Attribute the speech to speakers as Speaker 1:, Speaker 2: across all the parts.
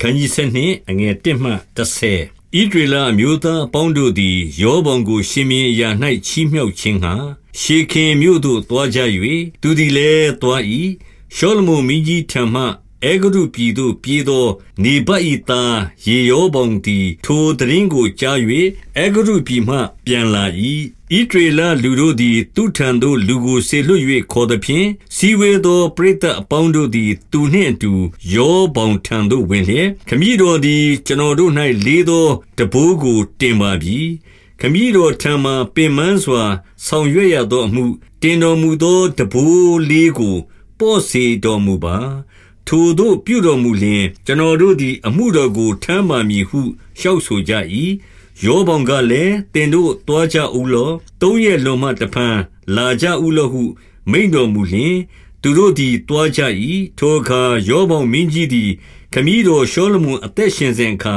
Speaker 1: ခန်းကြီး7နှင့်အငယ်1မှ30ဣဒရလအမျိုးသားအပေါင်းတို့သည်ယောဘုံကို ရှင်မြင်းအရာ၌ချီးမြှောက်ခြင်းဟာရှေခင်မြို့သို့တွားကြ၍သူသည်လည်းတွား၏ရှောလမုန်မင်းကြီးထံမှ အဲဂရုပြည်သို့ပြေးသော နေဗတ်၏သားယေရောဗောင်သည် ထိုသတင်းကိုကြား၍အဲဂရုပြည်မှ ပြန်လာ၏ဣဒေလလူတို့သည် သူထံသို့ လူကိုဆေလွတ်၍ခေါ်သည်ဖြင့်စီဝေသော ပရိသတ်အပေါင်းတို့သည် သူနှင့်အတူယောဗောင်ထံသို့ ဝင်လျက် ခမည်းတော်သည် ကျွန်တော်တို့၌လေးသောတဘိုးကို တင်ပါပြီ ခမည်းတော်ထံမှပင်မန်းစွာ ဆောင်ရွက်ရသောအမှု တင်တော်မူသောတဘိုးလေးကို ပေါ့စေတော်မူပါ ထိုသို့ပြုတော်မူလျှင် ကျွန်တော်တို့သည် အမှုတော်ကို ထမ်းပါမည်ဟု လျှောက်ဆိုကြ၏။ယောဗောင်ကလည်း၊သင်တို့သွားကြဦးလော့။သုံးရက်လွန်မှ တဖန်လာကြဦးလော့ဟု မိန့်တော်မူလျှင် သူတို့သည်သွားကြ၏။ထိုအခါရောဗောင်မင်းကြီးသည်ခမည်းတော်ရှောလမုန်အသက်ရှင်စဉ်အခါ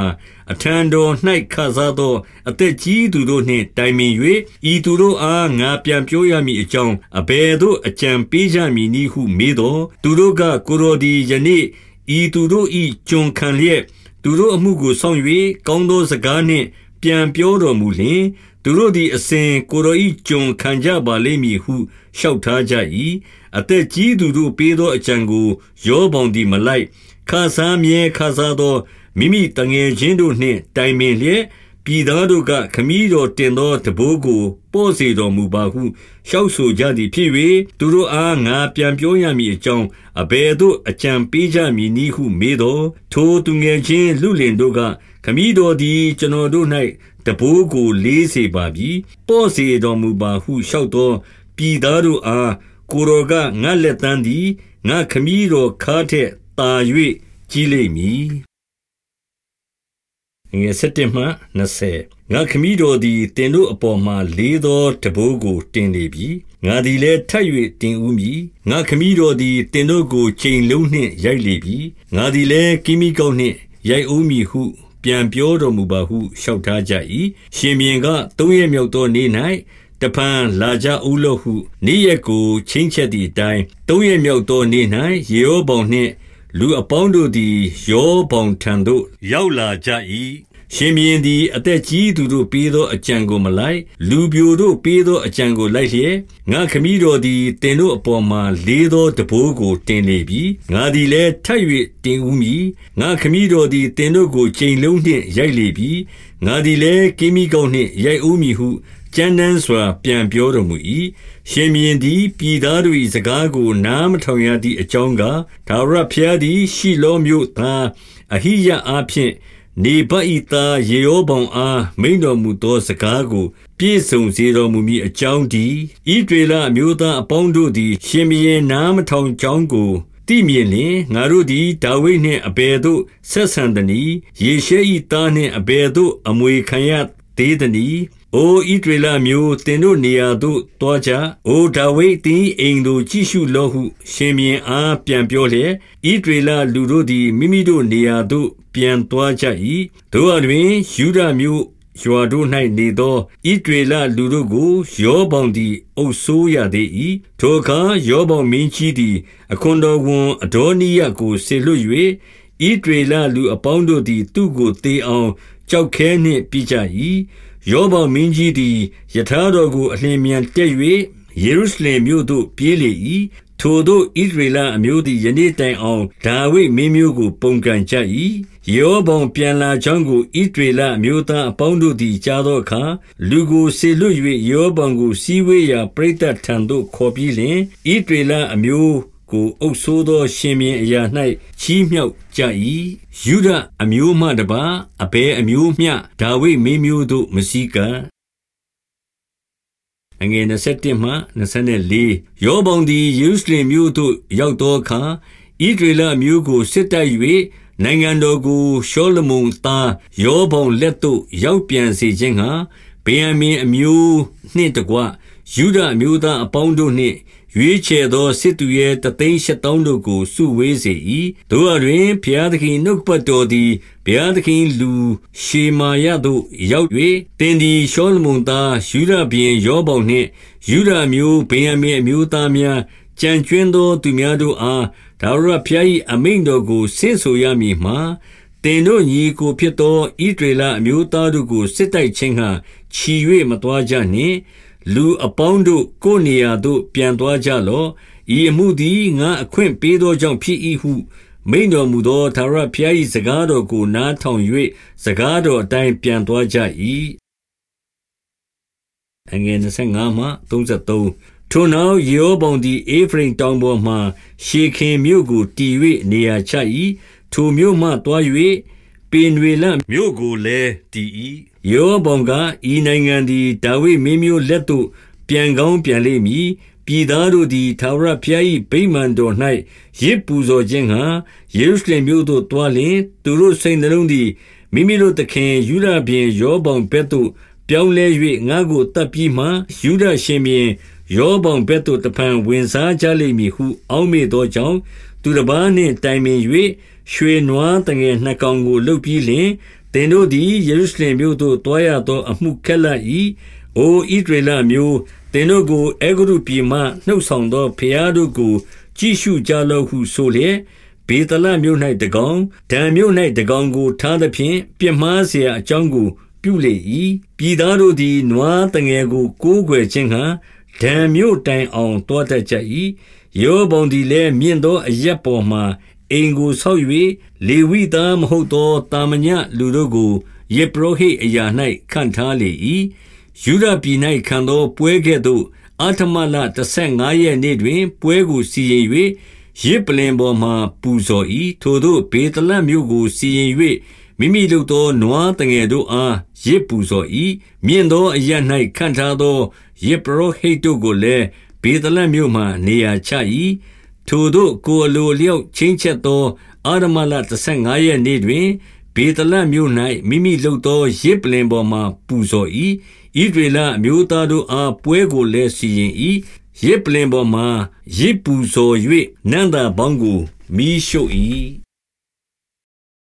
Speaker 1: အထံတော်၌ခစားသော အသက်ကြီးသူတို့နှင့်တိုင်ပင်၍ဤသူတို့အားငါပြန်ပြောရမည်အကြောင်းအဘယ်သို့အကြံပေးကြမည်နည်းဟုမေးတော်သူတို့ကကိုရောဒီယနေ့ဤသူတို့၏ကျွန်ခံလျက်သူတို့အမှုကိုဆောင်၍ကောင်းသောစကားနှင့်ပြန်ပြောတော်မူလျှင် သူတို့သည် အစဉ်ကိုရောဤကျွန်ခံကြပါလိမ့်မည်ဟုလျှောက်ထားကြ၏အသက်ကြီးသူတို့ပေးသောအကြံကိုယောဘောင်သည်မလိုက်ခါစားမြဲခါစားသောမိမိတငယ်ချင်းတို့နှင့် တိုင်ပင်လျက်ပြည်သားတို့ကခမည်းတော်တင်သောတဘိုးကိုပို့စေတော်မူပါဟုလျှောက်ဆိုကြသည်ဖြစ်၍သူတို့အားငါပြန်ပြောရမည်အကြောင်းအဘယ်သို့အကြံပေးကြမည်နည်းဟုမေးတော်ထိုသူငယ်ချင်းလူလင်တို့က ခမည်းတော်သည် ကျွန်တော်တို့၌တဘိုးကို လေးစေပါပြီပို့စေတော်မူပါဟု လျှောက်သော ပြည်သားတို့အား ကိုရောကငါလက်တန်းသည် ငါခမည်းတော်ခါထက်သာ၍ကြီးလိမ့်မည်ငယ်7မှ20ငါခမည်းတော်သည်တင်တို့အပေါ်မှလေးသောတဘိုးကို တင်လေပြီ ငါသည်လည်း ထပ်၍တင်ဦးမည် ငါခမည်းတော်သည်တင်တို့ကိုချိန်လုံးနှင့် ရိုက်လေပြီ ငါသည်လည်းကိမိကောက်နှင့် ရိုက်ဦးမည်ဟု ပြန်ပြောတော်မူပါဟုလျှောက်ထားကြ၏ရှင်မြင်းကသုံးရမြောက်သောနေ့၌တဖန်လာကြဦးလို့ဟုနေ့ရက်ကိုချင်းချက်သည့်အတိုင်းသုံးရမြောက်သောနေ့၌ယေဟောဗောင်နှင့်လူအပေါင်းတို့သည်ယောဗောင်ထံသို့ရောက်လာကြ၏ ရှင်ဘုရင်သည် အသက်ကြီးသူတို့ပေးသော အကြံကိုမလိုက် လူပြိုတို့ပေးသော အကြံကိုလိုက်လျက် ငါခမည်းတော်သည်တင်တို့အပေါ်မှာ လေးသောတဘိုးကို တင်လေပြီ ငါသည်လည်း ထပ်၍တင်ဦးမည် ငါခမည်းတော်သည်တင်တို့ကိုချိန်လုံးနှင့် ရိုက်လေပြီ ငါသည်လည်းကိမိကောက်နှင့် ရိုက်ဦးမည်ဟု ကြမ်းတမ်းစွာ ပြန်ပြောတော်မူ၏ရှင်မြင်းသည် ပြည်သားတို့၏စကားကို နားမထောင်ရသည့်အကြောင်းကဒါဝရဖျားသည် ရှီလောမျိုးသား အဟိယအားဖြင့် နေဗတ်၏သားယေရောဗောင်အားမိန်တော်မူသောစကားကို ပြည့်စုံစေတော်မူမည်အကြောင်းဒီဣဒေလအမျိုးသားအပေါင်းတို့သည် ရှင်မင်းနားမထောင်ကြောင်းကိုတိမြင်လင်ငါတို့သည်ဒါဝိဒ်နှင့်အဘယ်သို့ဆက်ဆံသနည်းယေရှဲ၏သားနှင့်အဘယ်သို့အမွေခံရသေးသနည်းအိုဣဒရေလမျိုးတင်တို့နေရာသို့တွားကြ။အိုဒါဝိဒ်တင်အိမ်သို့ကြည့်ရှုလောဟု ရှင်မြင်းအားပြန်ပြောလျက်ဣဒရေလလူတို့သည်မိမိတို့နေရာသို့ ပြန်သွားကြ၏။တို့အတွင်ယူဒမျိုးရွာတို့၌နေသောဣဒရေလလူတို့ကိုယောဘောင်သည်အုပ်ဆိုးရသေး၏ထိုအခါယောဘောင်မင်းကြီးသည်အခွန်တော်ဝန်အဒေါနိယကိုဆေလွတ်၍ဣဒရေလလူအပေါင်းတို့သည် သူ့ကိုတေအောင်ကြောက်ခဲနှင့်ပြကြ၏ယောဘမင်းကြီးသည်ယထာတော်ကိုအလျင်မြန်တက်၍ယေရုရှလင်မြို့သို့ပြေးလေ၏ ထိုတို့ဣဒရေလအမျိုးသည် ယနေ့တိုင်အောင် ဒါဝိဒ်မင်းမျိုးကို ပုန်ကန်ကြ၏ယောဘုံပြန်လာကြောင်းကိုဣဒရေလအမျိုးသားအပေါင်းတို့သည် ကြားသောအခါ လူကိုဆေလွတ်၍ယောဘုံကိုစီးဝေးရာ ပရိသတ်ထံသို့ ခေါ်ပြီးလျှင်ဣဒရေလအမျိုးကို အုပ်ဆိုးသော ရှင်မြင်းအရာ၌ချီးမြှောက်ကြ၏ယုဒအမျိုးမှတပါအဘယ်အမျိုးမျှ ဒါဝိဒ်မင်းမျိုးတို့မစည်းက အငယ်27မှ24ယောဘုံသည်ယေရုရှလင်မြို့သို့ရောက်သောအခါဣဒရေလမျိုးကိုစစ်တိုက်၍နိုင်ငံတော်ကိုရှောလမုန်သားယောဘုံလက်သို့ရောက်ပြန်စေခြင်းဟာဗေယံမင်အမျိုးနှင့်တကွယူဒအမျိုးသားအပေါင်းတို့နှင့် ရွေးချယ်သောစစ်သူရဲတသိန်းရှစ်သောင်းတို့ကိုစုဝေးစေ၏တို့အတွင်ဘုရားသခင်နှုတ်ပတ်တော်သည်ဘုရားသခင်လူရှေမာယသို့ရောက်၍တင်ဒီရှောလမုန်သားယူဒပြင်ယောဘောင်နှင့်ယူဒမျိုးဗေယံမင်အမျိုးသားများကြံကျွင်းသောသူများတို့အားဒါဝရဘုရား၏အမိန်တော်ကိုဆင့်ဆိုရမည်မှာသင်တို့ညီကိုဖြစ်သောဣဒရေလအမျိုးသားတို့ကိုစစ်တိုက်ခြင်းဟံချီ၍မသွားကြနှင့် လူအပေါင်းတို့ကိုနေရာသို့ ပြန်သွားကြလော့ ဤအမှုသည် ငါအခွင့်ပေးသောကြောင့် ဖြစ်၏ဟု မိန်တော်မူသောသာရဖျား၏စကားတော်ကို နားထောင်၍စကားတော်အတိုင်း ပြန်သွားကြ၏အငယ်25မှ33ထိုနောက် ယေဟောဗုံသည်အေဖရင်တောင်ပေါ်မှရှေခင်မြို့ကို တည်၍နေရာချ၏ထိုမြို့မှတွား၍ပင်တွေလမြို့ကိုလည်း တည်၏ ယေဟောဗုံကဤနိုင်ငံသည် ဒါဝိမင်းမျိုးလက်သို့ ပြန်ကောင်းပြန်လိမ့်မည် ပြည်သားတို့သည် ထာဝရဘုရား၏ဗိမာန်တော်၌ရစ်ပူဇော်ခြင်းဟံယေရုရှလင်မြို့သို့တွားလျင် သူတို့စိတ်နှလုံးသည် မိမိတို့သခင်ယူဒပြင်ယောဘောင်ဘက်သို့ ပြောင်းလဲ၍ငါ့ကိုတတ်ပြီးမှယူဒရှင်ပြင်ယောဘောင်ဘက်သို့ တဖန်ဝင်စားကြလိမ့်မည်ဟု အောက်မေ့သောကြောင့် သူတစ်ပါးနှင့်တိုင်ပင်၍ရွှေနွားတငယ်နှစ်ကောင်ကိုလှုပ်ပြီးလျှင် သင်တို့သည်ယေရုရှလင်မြို့သို့သွားရသော အမှုခက်လှ၏။အိုဣသရေလအမျိုး၊သင်တို့ကို အဲဂုတ္တုပြည်မှ နှုတ်ဆောင်သော ဘုရားတို့ကို ကြည့်ရှုကြလော့ဟုဆိုလျက်၊ဗေသလမြို့၌တကောင်၊ဒန်မြို့၌တကောင်ကို ထားသဖြင့် ပြစ်မှားစရာအကြောင်းကို ပြုလေ၏။ပြည်သားတို့သည် နွားသငယ်ကို ကိုးကွယ်ခြင်းငှါ ဒန်မြို့တိုင်အောင် သွားတတ်ကြ၏။ယေရောဗောင်သည်လည်း မြင့်သောအရပ်ပေါ်မှာ အိမ်ကိုဆောက်၍လေဝိသားမဟုတ်သောတာမညလူတို့ကိုယေပရောဟိတ်အရာ၌ခန့်ထားလေ၏ယူဒပြည်၌ခံသော ပွဲကဲ့သို့အာထမလ15ရက်နေ့တွင် ပွဲကိုစီရင်၍ရစ်ပလင်ပေါ်မှပူဇော်၏ထိုတို့ဘေတလတ်မြို့ကို စီရင်၍မိမိတို့သော နွားတငယ်တို့အားရစ်ပူဇော်၏မြင့်သောအရ၌ခံထားသောယေပရောဟိတ်တို့ကိုလည်းဘေတလတ်မြို့မှနေရာချ၏ ထိုတို့ကိုအလိုလျောက်ချင်းချက်သောအာရမလ15ရက်နေ့တွင်ဘေတလတ်မြို့၌မိမိလုပ်သောရစ်ပလင်ပေါ်မှပူဇော်၏ဣဒရေလအမျိုးသားတို့အားပွဲကိုလည်းစီရင်၏ရစ်ပလင်ပေါ်မှရစ်ပူဇော်၍နန္တာပေါင်းကိုမိရှို့၏